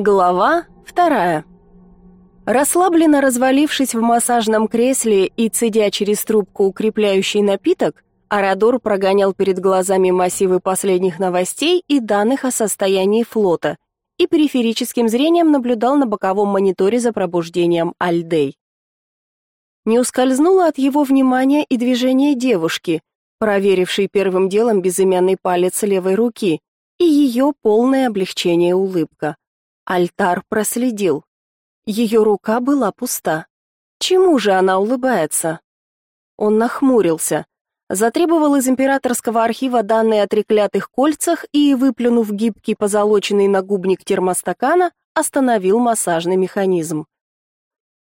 Глава вторая. Расслабленно развалившись в массажном кресле и цедя через трубку укрепляющий напиток, Арадор прогонял перед глазами массивы последних новостей и данных о состоянии флота и периферическим зрением наблюдал на боковом мониторе за пробуждением Альдей. Не ускользнуло от его внимания и движение девушки, проверившей первым делом безымянный палец левой руки, и ее полное облегчение улыбка. Альтар проследил. Ее рука была пуста. Чему же она улыбается? Он нахмурился, затребовал из императорского архива данные о треклятых кольцах и, выплюнув гибкий позолоченный нагубник термостакана, остановил массажный механизм.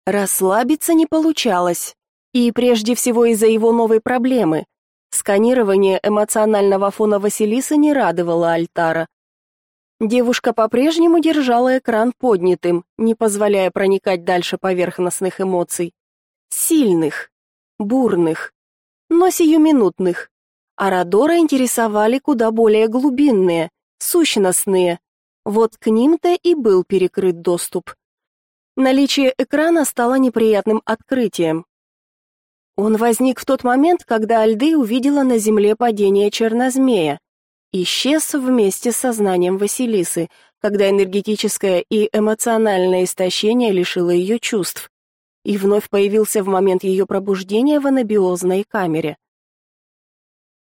Расслабиться не получалось, и прежде всего из-за его новой проблемы. Сканирование эмоционального фона Василисы не радовало Альтара. Девушка по-прежнему держала экран поднятым, не позволяя проникать дальше поверхностных эмоций. Сильных, бурных, но сиюминутных. Арадора интересовали куда более глубинные, сущностные. Вот к ним-то и был перекрыт доступ. Наличие экрана стало неприятным открытием. Он возник в тот момент, когда Альды увидела на земле падение чернозмея, исчез вместе с сознанием Василисы, когда энергетическое и эмоциональное истощение лишило ее чувств, и вновь появился в момент ее пробуждения в анабиозной камере.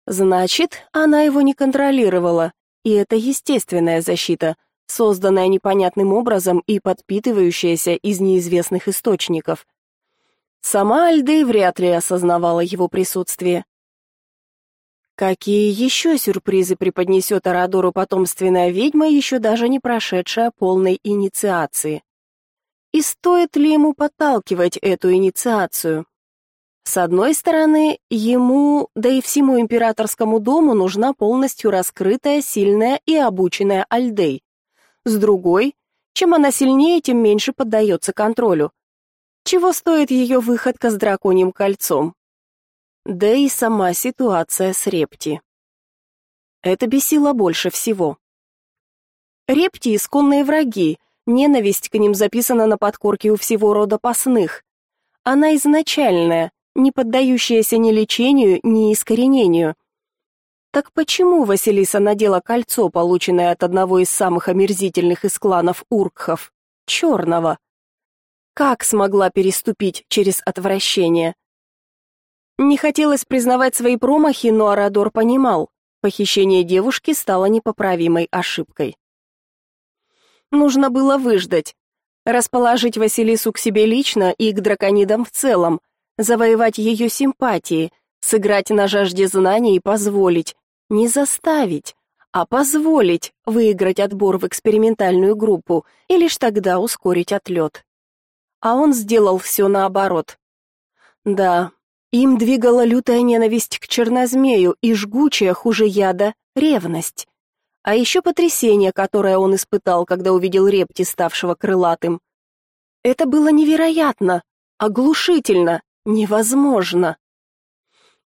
Значит, она его не контролировала, и это естественная защита, созданная непонятным образом и подпитывающаяся из неизвестных источников. Сама Альдей вряд ли осознавала его присутствие. Какие еще сюрпризы преподнесет Арадору потомственная ведьма, еще даже не прошедшая полной инициации? И стоит ли ему подталкивать эту инициацию? С одной стороны, ему, да и всему императорскому дому нужна полностью раскрытая, сильная и обученная Альдей. С другой, чем она сильнее, тем меньше поддается контролю. Чего стоит ее выходка с драконьим кольцом? Да и сама ситуация с Репти. Это бесило больше всего. Репти — исконные враги, ненависть к ним записана на подкорке у всего рода пасных. Она изначальная, не поддающаяся ни лечению, ни искоренению. Так почему Василиса надела кольцо, полученное от одного из самых омерзительных из кланов Уркхов, черного? Как смогла переступить через отвращение? Не хотелось признавать свои промахи, но Арадор понимал, похищение девушки стало непоправимой ошибкой. Нужно было выждать, расположить Василису к себе лично и к драконидам в целом, завоевать ее симпатии, сыграть на жажде знаний и позволить, не заставить, а позволить выиграть отбор в экспериментальную группу и лишь тогда ускорить отлет. А он сделал все наоборот. Да, им двигала лютая ненависть к чернозмею и жгучая, хуже яда, ревность. А еще потрясение, которое он испытал, когда увидел репти, ставшего крылатым. Это было невероятно, оглушительно, невозможно.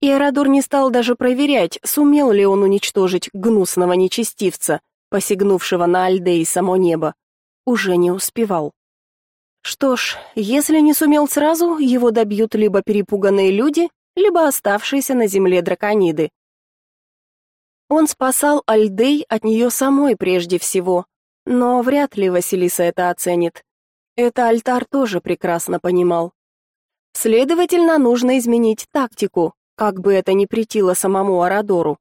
И Арадор не стал даже проверять, сумел ли он уничтожить гнусного нечестивца, посягнувшего на Альдей само небо. Уже не успевал. Что ж, если не сумел сразу, его добьют либо перепуганные люди, либо оставшиеся на земле дракониды. Он спасал Альдей от нее самой прежде всего, но вряд ли Василиса это оценит. Это Альтар тоже прекрасно понимал. Следовательно, нужно изменить тактику, как бы это ни претило самому Арадору.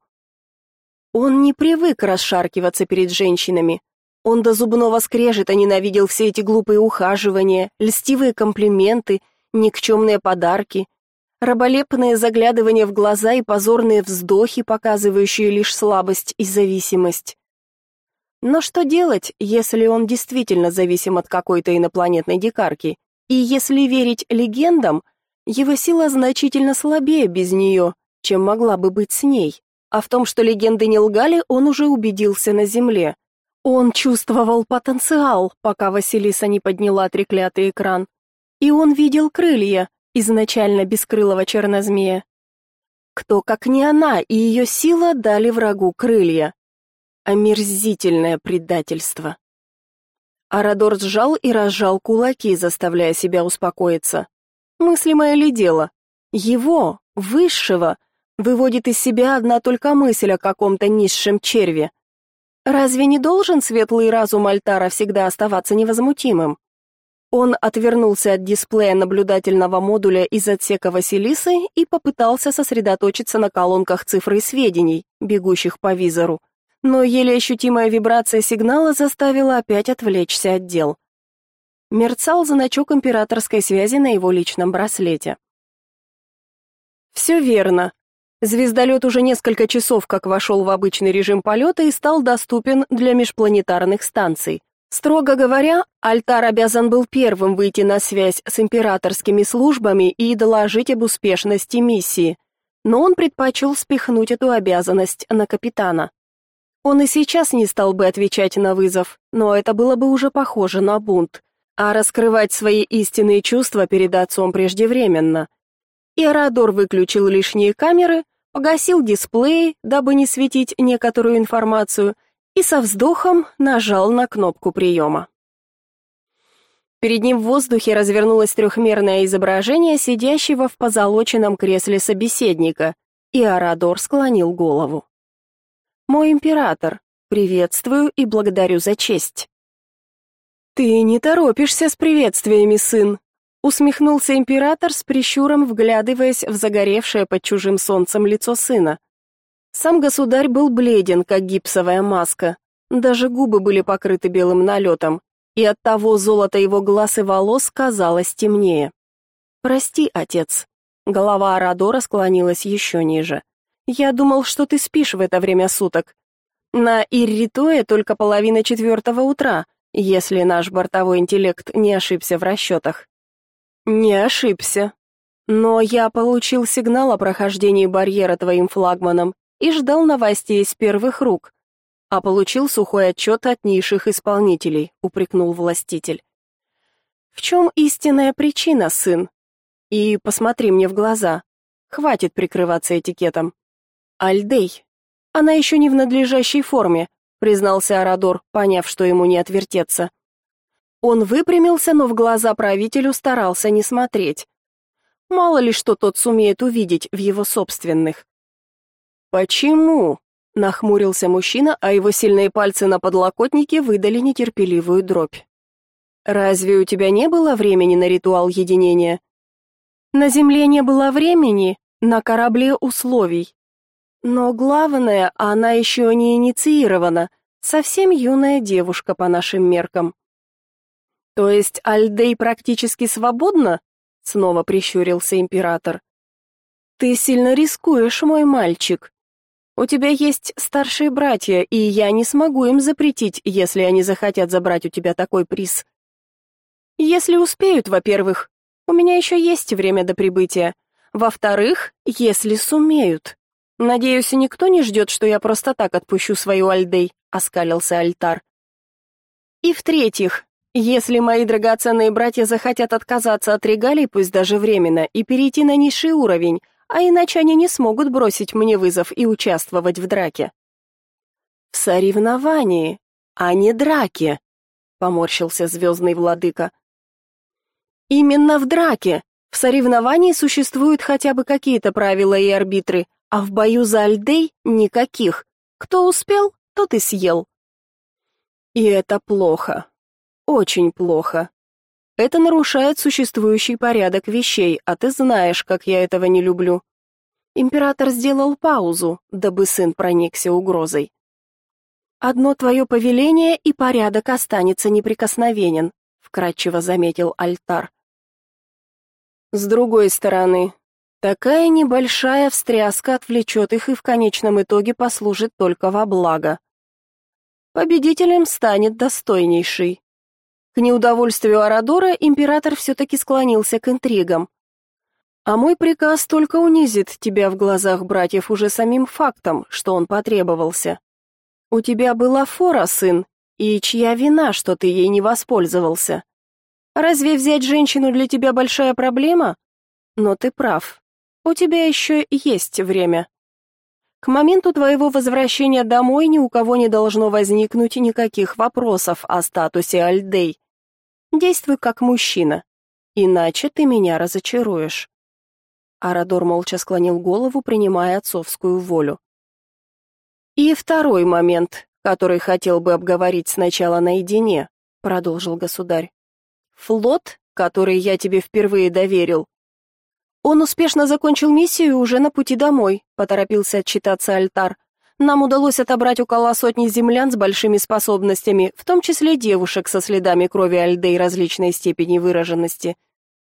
Он не привык расшаркиваться перед женщинами, он до зубного скрежета ненавидел все эти глупые ухаживания, льстивые комплименты, никчемные подарки, раболепные заглядывания в глаза и позорные вздохи, показывающие лишь слабость и зависимость. Но что делать, если он действительно зависим от какой-то инопланетной дикарки? И если верить легендам, его сила значительно слабее без нее, чем могла бы быть с ней. А в том, что легенды не лгали, он уже убедился на Земле. Он чувствовал потенциал, пока Василиса не подняла треклятый экран. И он видел крылья, изначально бескрылого чернозмея. Кто, как не она, и ее сила дали врагу крылья. Омерзительное предательство. Арадор сжал и разжал кулаки, заставляя себя успокоиться. Мыслимое ли дело? Его, высшего, выводит из себя одна только мысль о каком-то низшем черве. Разве не должен светлый разум Альтара всегда оставаться невозмутимым? Он отвернулся от дисплея наблюдательного модуля из отсека Василисы и попытался сосредоточиться на колонках цифр и сведений, бегущих по визору но еле ощутимая вибрация сигнала заставила опять отвлечься от дел. Мерцал значок императорской связи на его личном браслете. Все верно. Звездолет уже несколько часов как вошел в обычный режим полета и стал доступен для межпланетарных станций. Строго говоря, Альтар обязан был первым выйти на связь с императорскими службами и доложить об успешности миссии, но он предпочел спихнуть эту обязанность на капитана. Он и сейчас не стал бы отвечать на вызов, но это было бы уже похоже на бунт, а раскрывать свои истинные чувства перед отцом преждевременно. И Арадор выключил лишние камеры, погасил дисплей, дабы не светить некоторую информацию, и со вздохом нажал на кнопку приема. Перед ним в воздухе развернулось трехмерное изображение сидящего в позолоченном кресле собеседника, и Арадор склонил голову. Мой император, приветствую и благодарю за честь. Ты не торопишься с приветствиями, сын, усмехнулся император с прищуром, вглядываясь в загоревшее под чужим солнцем лицо сына. Сам государь был бледен, как гипсовая маска. Даже губы были покрыты белым налетом, и от того золото его глаз и волос казалось темнее. Прости, отец. Голова Арадора склонилась еще ниже. Я думал, что ты спишь в это время суток. На Ирритуе только половина четвертого утра, если наш бортовой интеллект не ошибся в расчетах». Не ошибся. Но я получил сигнал о прохождении барьера твоим флагманом и ждал новостей из первых рук, а получил сухой отчет от низших исполнителей, упрекнул властитель. В чем истинная причина, сын? И посмотри мне в глаза. Хватит прикрываться этикетом. Альдей. Она еще не в надлежащей форме, признался Арадор, поняв, что ему не отвертеться. Он выпрямился, но в глаза правителю старался не смотреть. Мало ли что тот сумеет увидеть в его собственных. Почему? нахмурился мужчина, а его сильные пальцы на подлокотнике выдали нетерпеливую дробь. Разве у тебя не было времени на ритуал единения? На земле не было времени, на корабле условий. Но главное, она еще не инициирована, совсем юная девушка по нашим меркам. То есть Альдей практически свободна? Снова прищурился император. Ты сильно рискуешь, мой мальчик. У тебя есть старшие братья, и я не смогу им запретить, если они захотят забрать у тебя такой приз. Если успеют, во-первых, у меня еще есть время до прибытия. Во-вторых, если сумеют. Надеюсь, никто не ждет, что я просто так отпущу свою Альдей, оскалился Альтар. И в-третьих, если мои драгоценные братья захотят отказаться от регалий, пусть даже временно, и перейти на низший уровень, а иначе они не смогут бросить мне вызов и участвовать в драке. В соревновании, а не драке, поморщился звездный владыка. Именно в драке. В соревновании существуют хотя бы какие-то правила и арбитры, а в бою за Альдей никаких. Кто успел, тот и съел. И это плохо. Очень плохо. Это нарушает существующий порядок вещей, а ты знаешь, как я этого не люблю. Император сделал паузу, дабы сын проникся угрозой. Одно твое повеление, и порядок останется неприкосновенен, вкратчиво заметил Альтар. С другой стороны, Такая небольшая встряска отвлечет их и в конечном итоге послужит только во благо. Победителем станет достойнейший. К неудовольствию Арадора император все-таки склонился к интригам. А мой приказ только унизит тебя в глазах братьев уже самим фактом, что он потребовался. У тебя была фора, сын, и чья вина, что ты ей не воспользовался? Разве взять женщину для тебя большая проблема? Но ты прав. У тебя еще есть время. К моменту твоего возвращения домой ни у кого не должно возникнуть никаких вопросов о статусе Альдей. Действуй как мужчина, иначе ты меня разочаруешь. Арадор молча склонил голову, принимая отцовскую волю. И второй момент, который хотел бы обговорить сначала наедине, продолжил государь. Флот, который я тебе впервые доверил, он успешно закончил миссию уже на пути домой, поторопился отчитаться Альтар. Нам удалось отобрать около сотни землян с большими способностями, в том числе девушек со следами крови Альдей различной степени выраженности.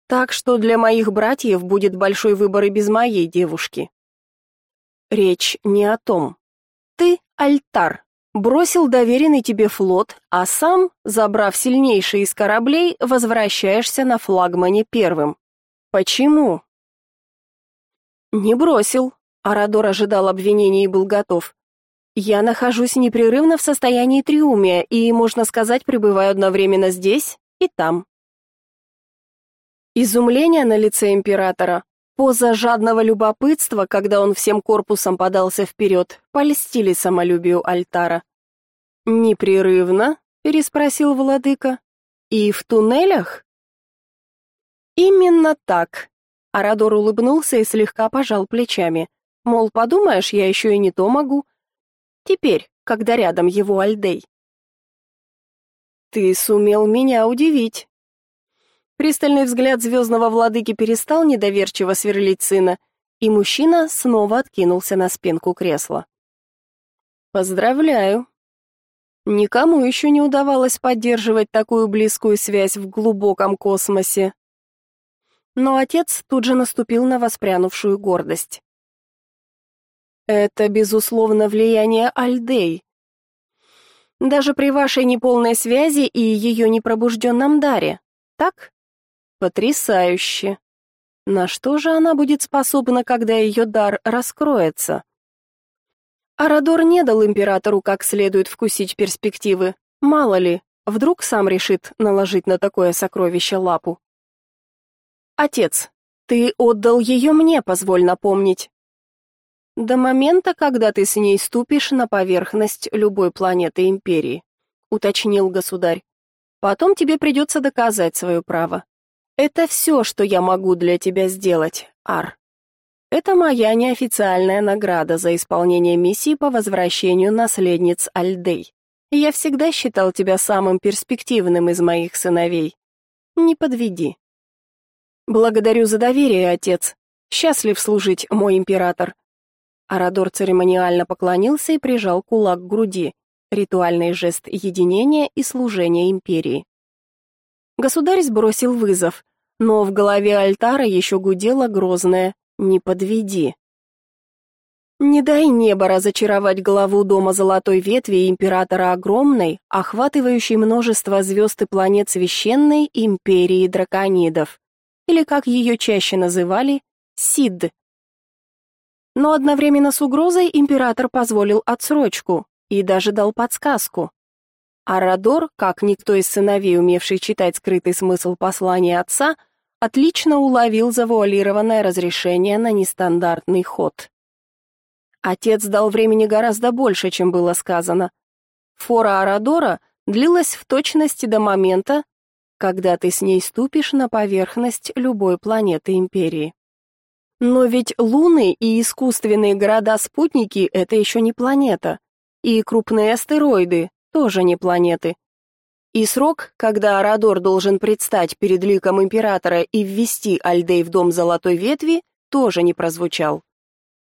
Так что для моих братьев будет большой выбор и без моей девушки. Речь не о том. Ты, Альтар, бросил доверенный тебе флот, а сам, забрав сильнейший из кораблей, возвращаешься на флагмане первым. Почему? Не бросил. Арадор ожидал обвинений и был готов. Я нахожусь непрерывно в состоянии триумия и, можно сказать, пребываю одновременно здесь и там. Изумление на лице императора, поза жадного любопытства, когда он всем корпусом подался вперед, польстили самолюбию Альтара. «Непрерывно?» — переспросил владыка. «И в туннелях?» «Именно так», Арадор улыбнулся и слегка пожал плечами. Мол, подумаешь, я еще и не то могу. Теперь, когда рядом его Альдей. Ты сумел меня удивить. Пристальный взгляд звездного владыки перестал недоверчиво сверлить сына, и мужчина снова откинулся на спинку кресла. Поздравляю. Никому еще не удавалось поддерживать такую близкую связь в глубоком космосе, но отец тут же наступил на воспрянувшую гордость. Это, безусловно, влияние Альдей. Даже при вашей неполной связи и ее непробужденном даре. Так? Потрясающе. На что же она будет способна, когда ее дар раскроется? Арадор не дал императору как следует вкусить перспективы. Мало ли, вдруг сам решит наложить на такое сокровище лапу. Отец, ты отдал ее мне, позволь напомнить. До момента, когда ты с ней ступишь на поверхность любой планеты империи, уточнил государь. Потом тебе придется доказать свое право. Это все, что я могу для тебя сделать, Ар. Это моя неофициальная награда за исполнение миссии по возвращению наследниц Альдей. Я всегда считал тебя самым перспективным из моих сыновей. Не подведи. Благодарю за доверие, отец. Счастлив служить, мой император. Арадор церемониально поклонился и прижал кулак к груди. Ритуальный жест единения и служения империи. Государь сбросил вызов, но в голове альтара еще гудело грозное «Не подведи». Не дай небо разочаровать главу дома Золотой Ветви императора огромной, охватывающей множество звезд и планет священной империи драконидов или, как ее чаще называли, Сид. Но одновременно с угрозой император позволил отсрочку и даже дал подсказку. Арадор, как никто из сыновей, умевший читать скрытый смысл послания отца, отлично уловил завуалированное разрешение на нестандартный ход. Отец дал времени гораздо больше, чем было сказано. Фора Арадора длилась в точности до момента, когда ты с ней ступишь на поверхность любой планеты империи. Но ведь луны и искусственные города-спутники это еще не планета, и крупные астероиды тоже не планеты. И срок, когда Арадор должен предстать перед ликом императора и ввести Альдей в дом Золотой Ветви, тоже не прозвучал.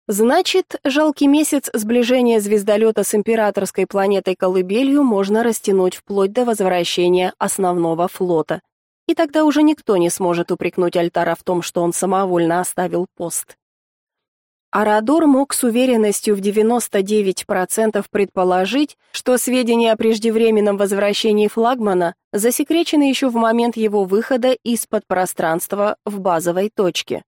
Значит, жалкий месяц сближения звездолета с императорской планетой Колыбелью можно растянуть вплоть до возвращения основного флота. И тогда уже никто не сможет упрекнуть Альтара в том, что он самовольно оставил пост. Арадор мог с уверенностью в 99% предположить, что сведения о преждевременном возвращении флагмана засекречены еще в момент его выхода из-под пространства в базовой точке.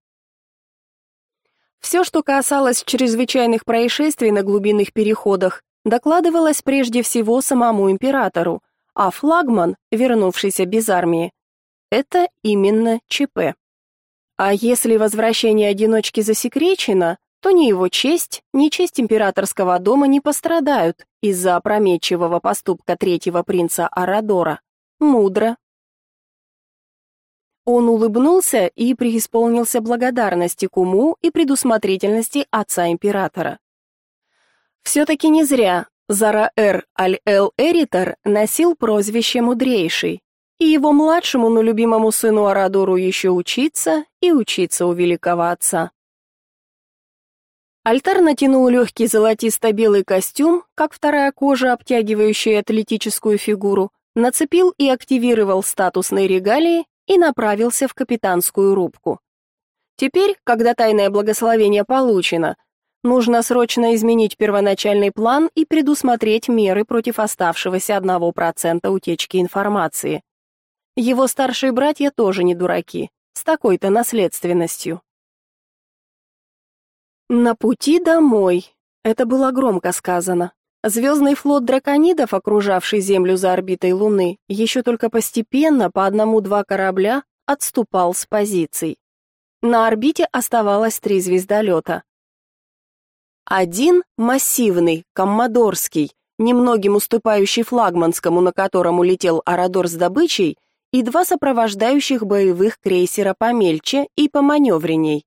Все, что касалось чрезвычайных происшествий на глубинных переходах, докладывалось прежде всего самому императору, а флагман, вернувшийся без армии, это именно ЧП. А если возвращение одиночки засекречено, то ни его честь, ни честь императорского дома не пострадают из-за опрометчивого поступка третьего принца Арадора. Мудро. Он улыбнулся и преисполнился благодарности к уму и предусмотрительности отца императора. Все-таки не зря Зараэр Аль-Эл-Эритер носил прозвище «Мудрейший», и его младшему, но любимому сыну Арадору еще учиться и учиться у великого отца. Альтар натянул легкий золотисто-белый костюм, как вторая кожа, обтягивающая атлетическую фигуру, нацепил и активировал статусные регалии и направился в капитанскую рубку. Теперь, когда тайное благословение получено, нужно срочно изменить первоначальный план и предусмотреть меры против оставшегося 1% утечки информации. Его старшие братья тоже не дураки, с такой-то наследственностью. На пути домой. Это было громко сказано. Звездный флот драконидов, окружавший Землю за орбитой Луны, еще только постепенно по одному-два корабля отступал с позиций. На орбите оставалось три звездолета. Один массивный, коммодорский, немногим уступающий флагманскому, на котором улетел Арадор с добычей, и два сопровождающих боевых крейсера помельче и поманевренней.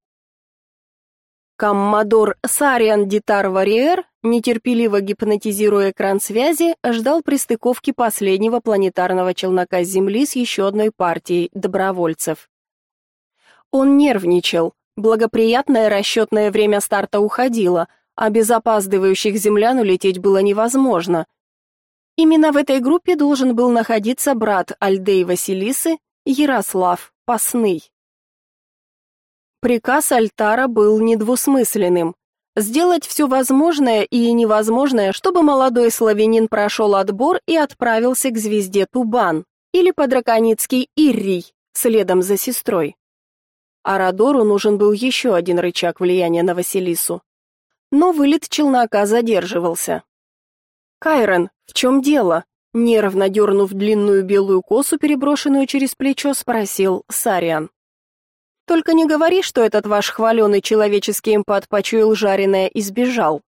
Коммодор Сариан Дитар Вариер, нетерпеливо гипнотизируя экран связи, ждал пристыковки последнего планетарного челнока с Земли с еще одной партией добровольцев. Он нервничал. Благоприятное расчетное время старта уходило, а без опаздывающих землян улететь было невозможно. Именно в этой группе должен был находиться брат Альдей Василисы, Ярослав Пасный. Приказ Альтара был недвусмысленным сделать все возможное и невозможное, чтобы молодой славянин прошел отбор и отправился к звезде Тубан или по драконицкий Иррий, следом за сестрой. Арадору нужен был еще один рычаг влияния на Василису. Но вылет челнока задерживался. «Кайрон, в чем дело?» Нервно дернув длинную белую косу, переброшенную через плечо, спросил Сариан. Только не говори, что этот ваш хваленый человеческий эмпат почуял жареное и сбежал.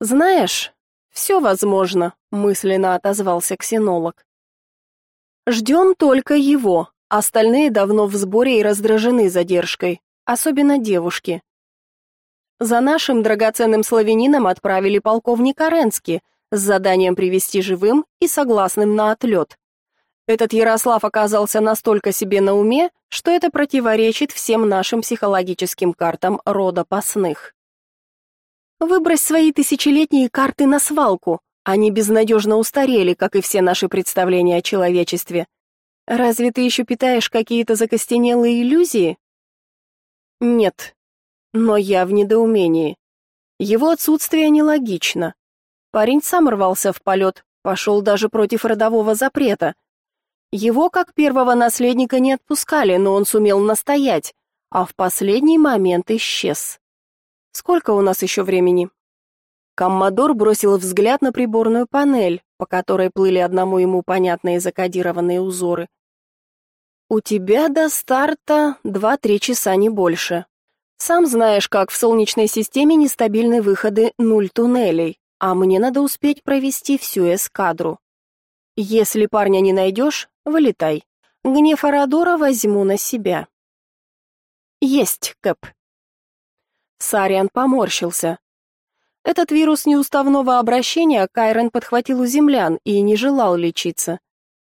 Знаешь, все возможно, мысленно отозвался ксенолог. Ждем только его. Остальные давно в сборе и раздражены задержкой, особенно девушки. За нашим драгоценным славянином отправили полковника Ренски с заданием привести живым и согласным на отлет. Этот Ярослав оказался настолько себе на уме, что это противоречит всем нашим психологическим картам рода пасных. Выбрось свои тысячелетние карты на свалку. Они безнадежно устарели, как и все наши представления о человечестве. Разве ты еще питаешь какие-то закостенелые иллюзии? Нет. Но я в недоумении. Его отсутствие нелогично. Парень сам рвался в полет, пошел даже против родового запрета, его как первого наследника не отпускали, но он сумел настоять, а в последний момент исчез. Сколько у нас еще времени? Коммодор бросил взгляд на приборную панель, по которой плыли одному ему понятные закодированные узоры. У тебя до старта два-три часа не больше. Сам знаешь, как в солнечной системе нестабильны выходы нуль туннелей, а мне надо успеть провести всю эскадру. Если парня не найдешь, вылетай. Гнев Арадора возьму на себя. Есть, Кэп. Сариан поморщился. Этот вирус неуставного обращения Кайрон подхватил у землян и не желал лечиться.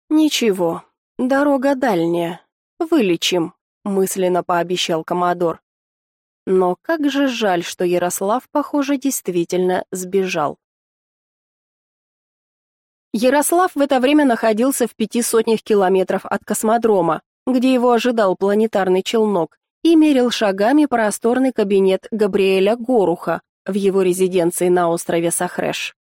Ничего, дорога дальняя. Вылечим, мысленно пообещал комодор. Но как же жаль, что Ярослав, похоже, действительно сбежал. Ярослав в это время находился в пяти сотнях километров от космодрома, где его ожидал планетарный челнок, и мерил шагами просторный кабинет Габриэля Горуха в его резиденции на острове Сахреш.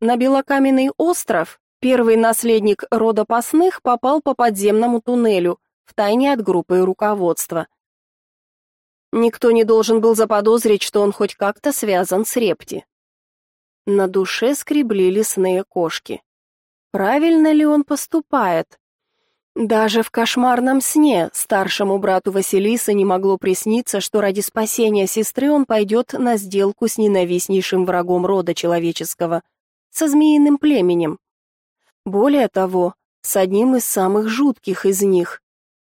На белокаменный остров первый наследник рода Пасных попал по подземному туннелю, втайне от группы руководства. Никто не должен был заподозрить, что он хоть как-то связан с Репти. На душе скребли лесные кошки. Правильно ли он поступает? Даже в кошмарном сне старшему брату Василисы не могло присниться, что ради спасения сестры он пойдет на сделку с ненавистнейшим врагом рода человеческого, со змеиным племенем. Более того, с одним из самых жутких из них,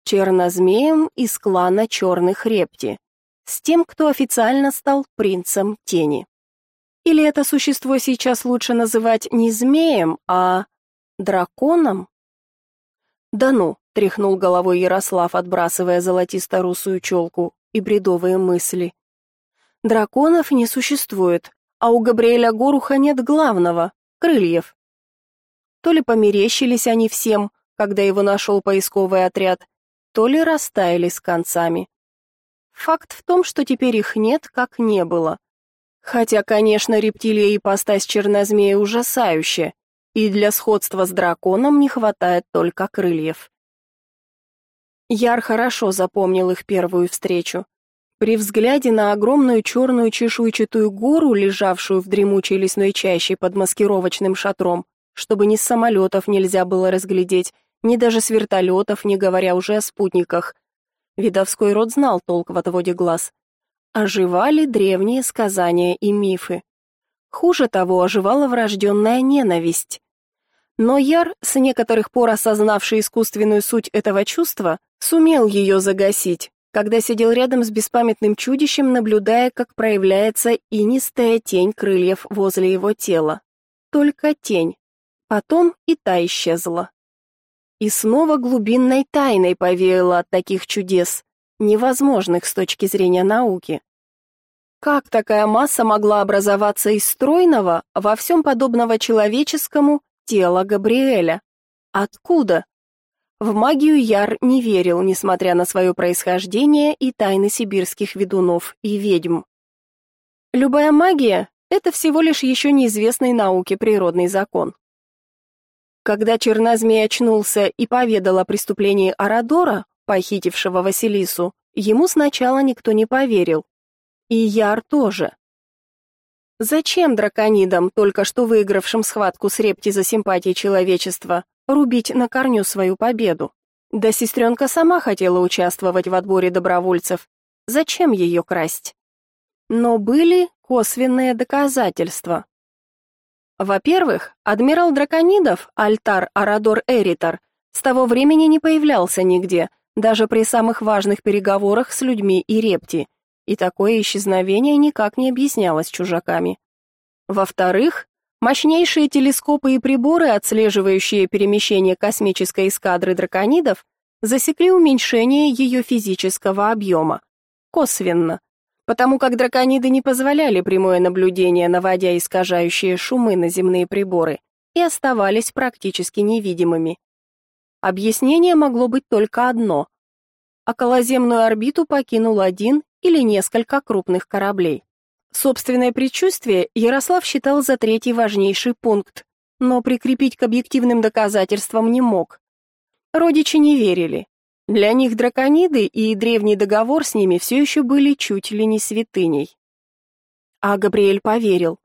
чернозмеем из клана Черных Репти, с тем, кто официально стал принцем тени. Или это существо сейчас лучше называть не змеем, а драконом? Да ну, тряхнул головой Ярослав, отбрасывая золотисто-русую челку и бредовые мысли. Драконов не существует, а у Габриэля Горуха нет главного крыльев. То ли померещились они всем, когда его нашел поисковый отряд, то ли растаяли с концами. Факт в том, что теперь их нет, как не было. Хотя, конечно, рептилия и ипостась чернозмея ужасающая, и для сходства с драконом не хватает только крыльев. Яр хорошо запомнил их первую встречу. При взгляде на огромную черную чешуйчатую гору, лежавшую в дремучей лесной чаще под маскировочным шатром, чтобы ни с самолетов нельзя было разглядеть, ни даже с вертолетов, не говоря уже о спутниках. Видовской род знал толк в отводе глаз. Оживали древние сказания и мифы. Хуже того, оживала врожденная ненависть. Но Яр, с некоторых пор осознавший искусственную суть этого чувства, сумел ее загасить, когда сидел рядом с беспамятным чудищем, наблюдая, как проявляется инистая тень крыльев возле его тела. Только тень. Потом и та исчезла. И снова глубинной тайной повеяло от таких чудес, невозможных с точки зрения науки. Как такая масса могла образоваться из стройного, во всем подобного человеческому, тела Габриэля? Откуда? В магию Яр не верил, несмотря на свое происхождение и тайны сибирских ведунов и ведьм. Любая магия — это всего лишь еще неизвестный науке природный закон. Когда чернозмей очнулся и поведал о преступлении Арадора, похитившего Василису, ему сначала никто не поверил, и Яр тоже. Зачем драконидам, только что выигравшим схватку с Репти за симпатии человечества, рубить на корню свою победу? Да сестренка сама хотела участвовать в отборе добровольцев. Зачем ее красть? Но были косвенные доказательства. Во-первых, адмирал драконидов, Альтар Арадор Эритар, с того времени не появлялся нигде, даже при самых важных переговорах с людьми и Репти, и такое исчезновение никак не объяснялось чужаками. Во-вторых, мощнейшие телескопы и приборы, отслеживающие перемещение космической эскадры драконидов, засекли уменьшение ее физического объема. Косвенно. Потому как дракониды не позволяли прямое наблюдение, наводя искажающие шумы на земные приборы, и оставались практически невидимыми. Объяснение могло быть только одно. Околоземную орбиту покинул один или несколько крупных кораблей. Собственное предчувствие Ярослав считал за третий важнейший пункт, но прикрепить к объективным доказательствам не мог. Родичи не верили. Для них дракониды и древний договор с ними все еще были чуть ли не святыней. А Габриэль поверил,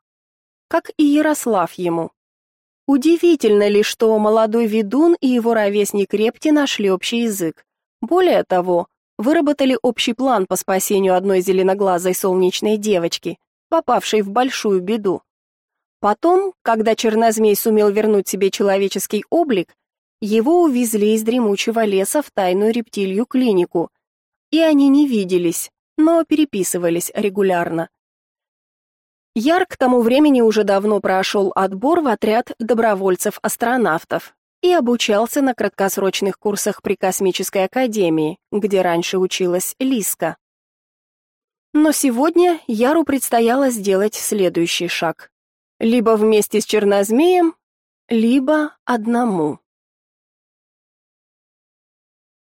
как и Ярослав ему. Удивительно ли, что молодой ведун и его ровесник Репти нашли общий язык. Более того, выработали общий план по спасению одной зеленоглазой солнечной девочки, попавшей в большую беду. Потом, когда чернозмей сумел вернуть себе человеческий облик, его увезли из дремучего леса в тайную рептилью клинику, и они не виделись, но переписывались регулярно. Яр к тому времени уже давно прошел отбор в отряд добровольцев-астронавтов, и обучался на краткосрочных курсах при Космической академии, где раньше училась Лиска. Но сегодня Яру предстояло сделать следующий шаг. Либо вместе с Чернозмеем, либо одному.